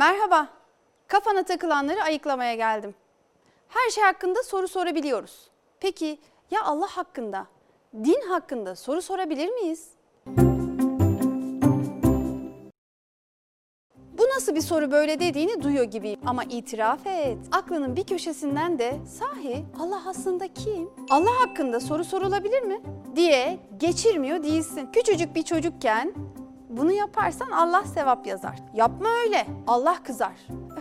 Merhaba. Kafana takılanları ayıklamaya geldim. Her şey hakkında soru sorabiliyoruz. Peki ya Allah hakkında, din hakkında soru sorabilir miyiz? Bu nasıl bir soru böyle dediğini duyuyor gibiyim ama itiraf et. Aklının bir köşesinden de sahi Allah aslında kim? Allah hakkında soru sorulabilir mi? diye geçirmiyor değilsin. Küçücük bir çocukken bunu yaparsan Allah sevap yazar. Yapma öyle. Allah kızar.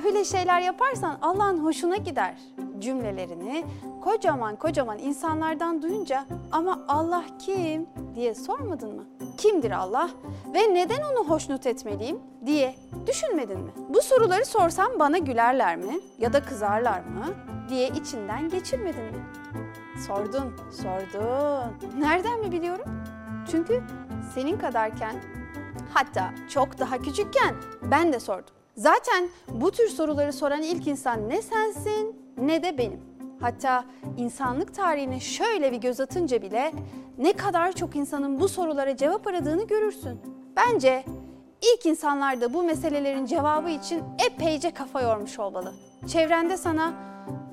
Öyle şeyler yaparsan Allah'ın hoşuna gider cümlelerini kocaman kocaman insanlardan duyunca ama Allah kim diye sormadın mı? Kimdir Allah ve neden onu hoşnut etmeliyim diye düşünmedin mi? Bu soruları sorsam bana gülerler mi ya da kızarlar mı diye içinden geçirmedin mi? Sordun, sordun. Nereden mi biliyorum? Çünkü senin kadarken hatta çok daha küçükken ben de sordum. Zaten bu tür soruları soran ilk insan ne sensin ne de benim. Hatta insanlık tarihine şöyle bir göz atınca bile ne kadar çok insanın bu sorulara cevap aradığını görürsün. Bence ilk insanlar da bu meselelerin cevabı için epeyce kafa yormuş olmalı. Çevrende sana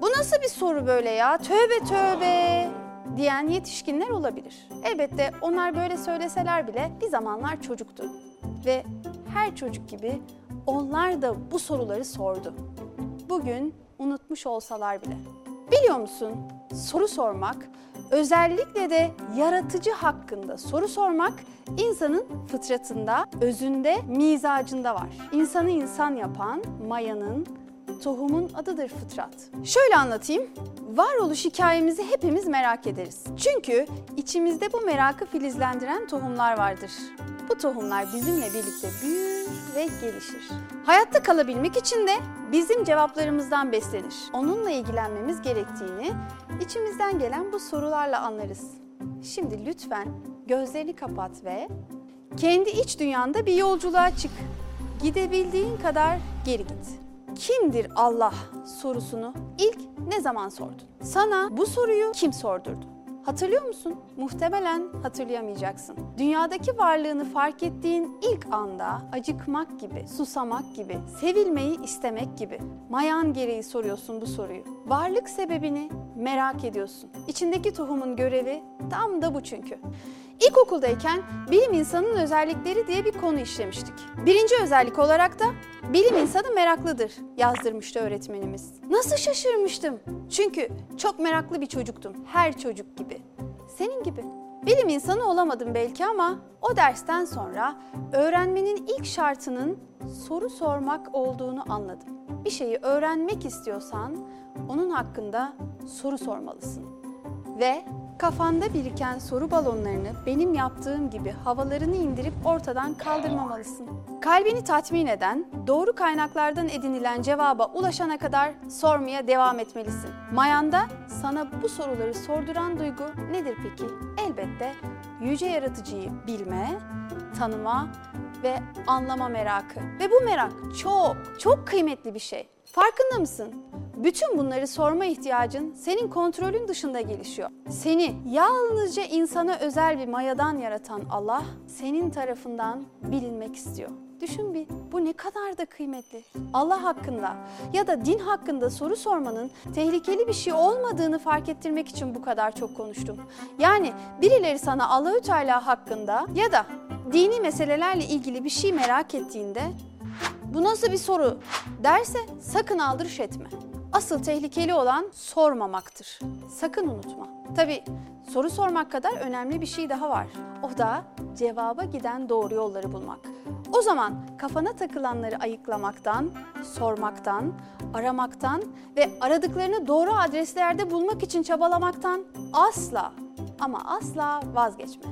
bu nasıl bir soru böyle ya tövbe tövbe diyen yetişkinler olabilir. Elbette onlar böyle söyleseler bile bir zamanlar çocuktu. Ve her çocuk gibi onlar da bu soruları sordu. Bugün unutmuş olsalar bile. Biliyor musun? Soru sormak, özellikle de yaratıcı hakkında soru sormak insanın fıtratında, özünde, mizacında var. İnsanı insan yapan mayanın, tohumun adıdır fıtrat. Şöyle anlatayım. Varoluş hikayemizi hepimiz merak ederiz. Çünkü içimizde bu merakı filizlendiren tohumlar vardır. Bu tohumlar bizimle birlikte büyür ve gelişir. Hayatta kalabilmek için de bizim cevaplarımızdan beslenir. Onunla ilgilenmemiz gerektiğini içimizden gelen bu sorularla anlarız. Şimdi lütfen gözlerini kapat ve kendi iç dünyanda bir yolculuğa çık. Gidebildiğin kadar geri git. Kimdir Allah sorusunu ilk ne zaman sordun? Sana bu soruyu kim sordurdu? Hatırlıyor musun? Muhtemelen hatırlayamayacaksın. Dünyadaki varlığını fark ettiğin ilk anda acıkmak gibi, susamak gibi, sevilmeyi istemek gibi mayan gereği soruyorsun bu soruyu. Varlık sebebini merak ediyorsun. İçindeki tohumun görevi tam da bu çünkü. İlkokuldayken bilim insanının özellikleri diye bir konu işlemiştik. Birinci özellik olarak da bilim insanı meraklıdır yazdırmıştı öğretmenimiz. Nasıl şaşırmıştım. Çünkü çok meraklı bir çocuktum. Her çocuk gibi. Senin gibi. Bilim insanı olamadım belki ama o dersten sonra öğrenmenin ilk şartının soru sormak olduğunu anladım. Bir şeyi öğrenmek istiyorsan onun hakkında soru sormalısın. Ve kafanda biriken soru balonlarını benim yaptığım gibi havalarını indirip ortadan kaldırmamalısın. Kalbini tatmin eden, doğru kaynaklardan edinilen cevaba ulaşana kadar sormaya devam etmelisin. Mayanda sana bu soruları sorduran duygu nedir peki? Elbette yüce yaratıcıyı bilme, tanıma ve anlama merakı. Ve bu merak çok, çok kıymetli bir şey. Farkında mısın? Bütün bunları sorma ihtiyacın senin kontrolün dışında gelişiyor. Seni yalnızca insana özel bir mayadan yaratan Allah senin tarafından bilinmek istiyor. Düşün bir bu ne kadar da kıymetli. Allah hakkında ya da din hakkında soru sormanın tehlikeli bir şey olmadığını fark ettirmek için bu kadar çok konuştum. Yani birileri sana Allahü Teala hakkında ya da dini meselelerle ilgili bir şey merak ettiğinde bu nasıl bir soru derse sakın aldırış etme. Asıl tehlikeli olan sormamaktır. Sakın unutma. Tabi soru sormak kadar önemli bir şey daha var. O da cevaba giden doğru yolları bulmak. O zaman kafana takılanları ayıklamaktan, sormaktan, aramaktan ve aradıklarını doğru adreslerde bulmak için çabalamaktan asla ama asla vazgeçme.